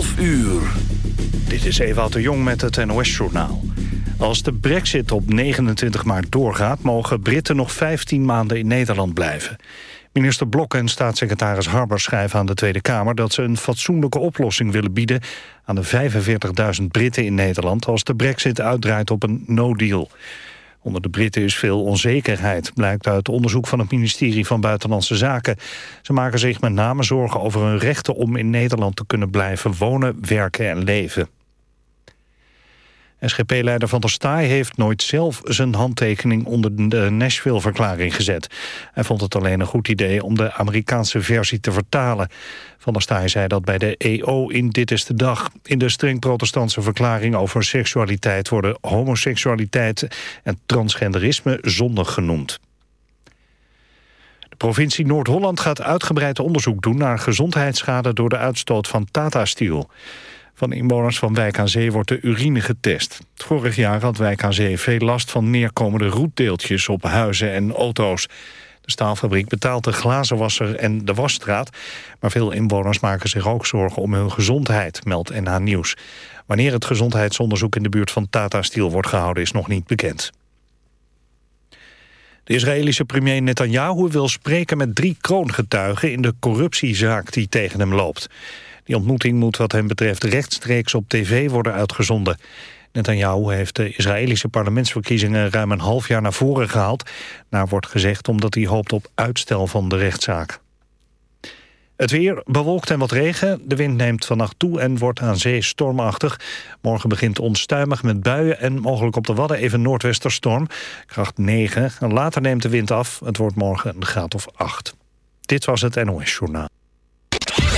11 uur. Dit is Ewout de Jong met het NOS-journaal. Als de brexit op 29 maart doorgaat... mogen Britten nog 15 maanden in Nederland blijven. Minister Blok en staatssecretaris Harber schrijven aan de Tweede Kamer... dat ze een fatsoenlijke oplossing willen bieden... aan de 45.000 Britten in Nederland... als de brexit uitdraait op een no-deal. Onder de Britten is veel onzekerheid, blijkt uit onderzoek van het ministerie van Buitenlandse Zaken. Ze maken zich met name zorgen over hun rechten om in Nederland te kunnen blijven wonen, werken en leven. SGP-leider Van der Staaij heeft nooit zelf zijn handtekening onder de Nashville-verklaring gezet. Hij vond het alleen een goed idee om de Amerikaanse versie te vertalen. Van der Staaij zei dat bij de EO in Dit is de Dag. In de streng protestantse verklaring over seksualiteit worden homoseksualiteit en transgenderisme zondig genoemd. De provincie Noord-Holland gaat uitgebreid onderzoek doen naar gezondheidsschade door de uitstoot van Tata Steel. Van inwoners van Wijk aan Zee wordt de urine getest. Vorig jaar had Wijk aan Zee veel last van neerkomende roetdeeltjes op huizen en auto's. De staalfabriek betaalt de glazenwasser en de wasstraat... maar veel inwoners maken zich ook zorgen om hun gezondheid, meldt NH Nieuws. Wanneer het gezondheidsonderzoek in de buurt van Tata Steel wordt gehouden is nog niet bekend. De Israëlische premier Netanyahu wil spreken met drie kroongetuigen... in de corruptiezaak die tegen hem loopt. Die ontmoeting moet wat hem betreft rechtstreeks op tv worden uitgezonden. Netanyahu heeft de Israëlische parlementsverkiezingen ruim een half jaar naar voren gehaald. Naar wordt gezegd omdat hij hoopt op uitstel van de rechtszaak. Het weer bewolkt en wat regen. De wind neemt vannacht toe en wordt aan zee stormachtig. Morgen begint onstuimig met buien en mogelijk op de Wadden even noordwesterstorm. Kracht 9. Later neemt de wind af. Het wordt morgen een graad of 8. Dit was het NOS Journaal.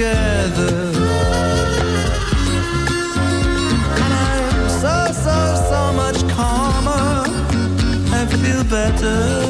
together. And I'm so, so, so much calmer. I feel better.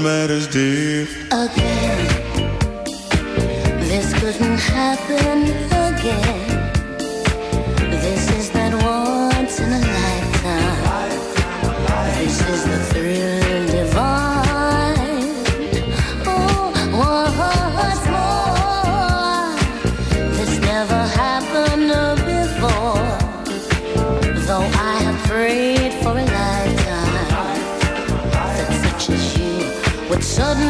matters, dear. Again, this couldn't happen again. sudden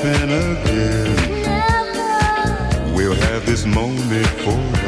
again. We'll have this moment for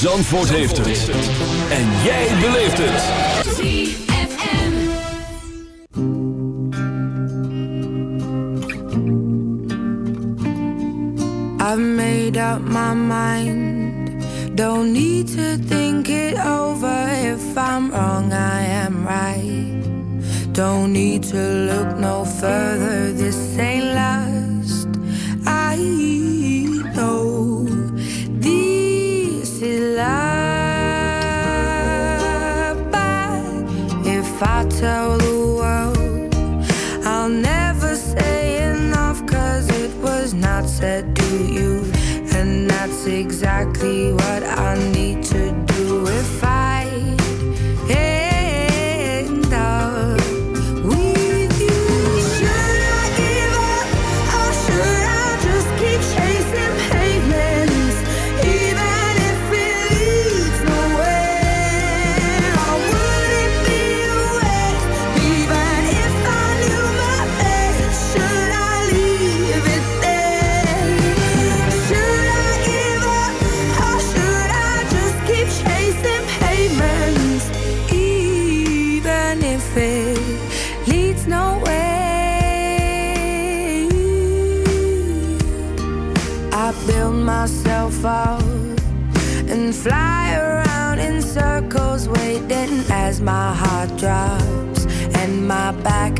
Zandvoort heeft het. En jij beleeft het. I've made up my mind. Don't need to think it over. If I'm wrong, I am right. Don't need to look no further. Said to you? And that's exactly what I need to do. If I my heart drops and my back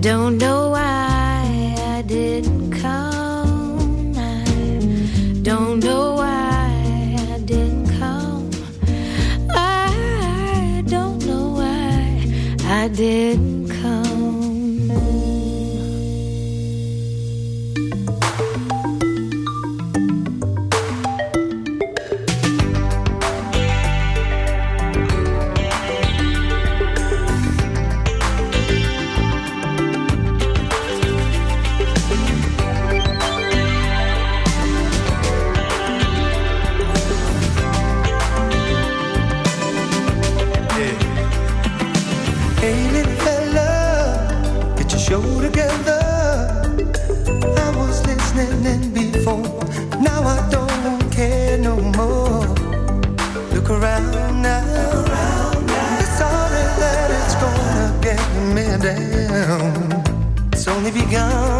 Don't know why only begun.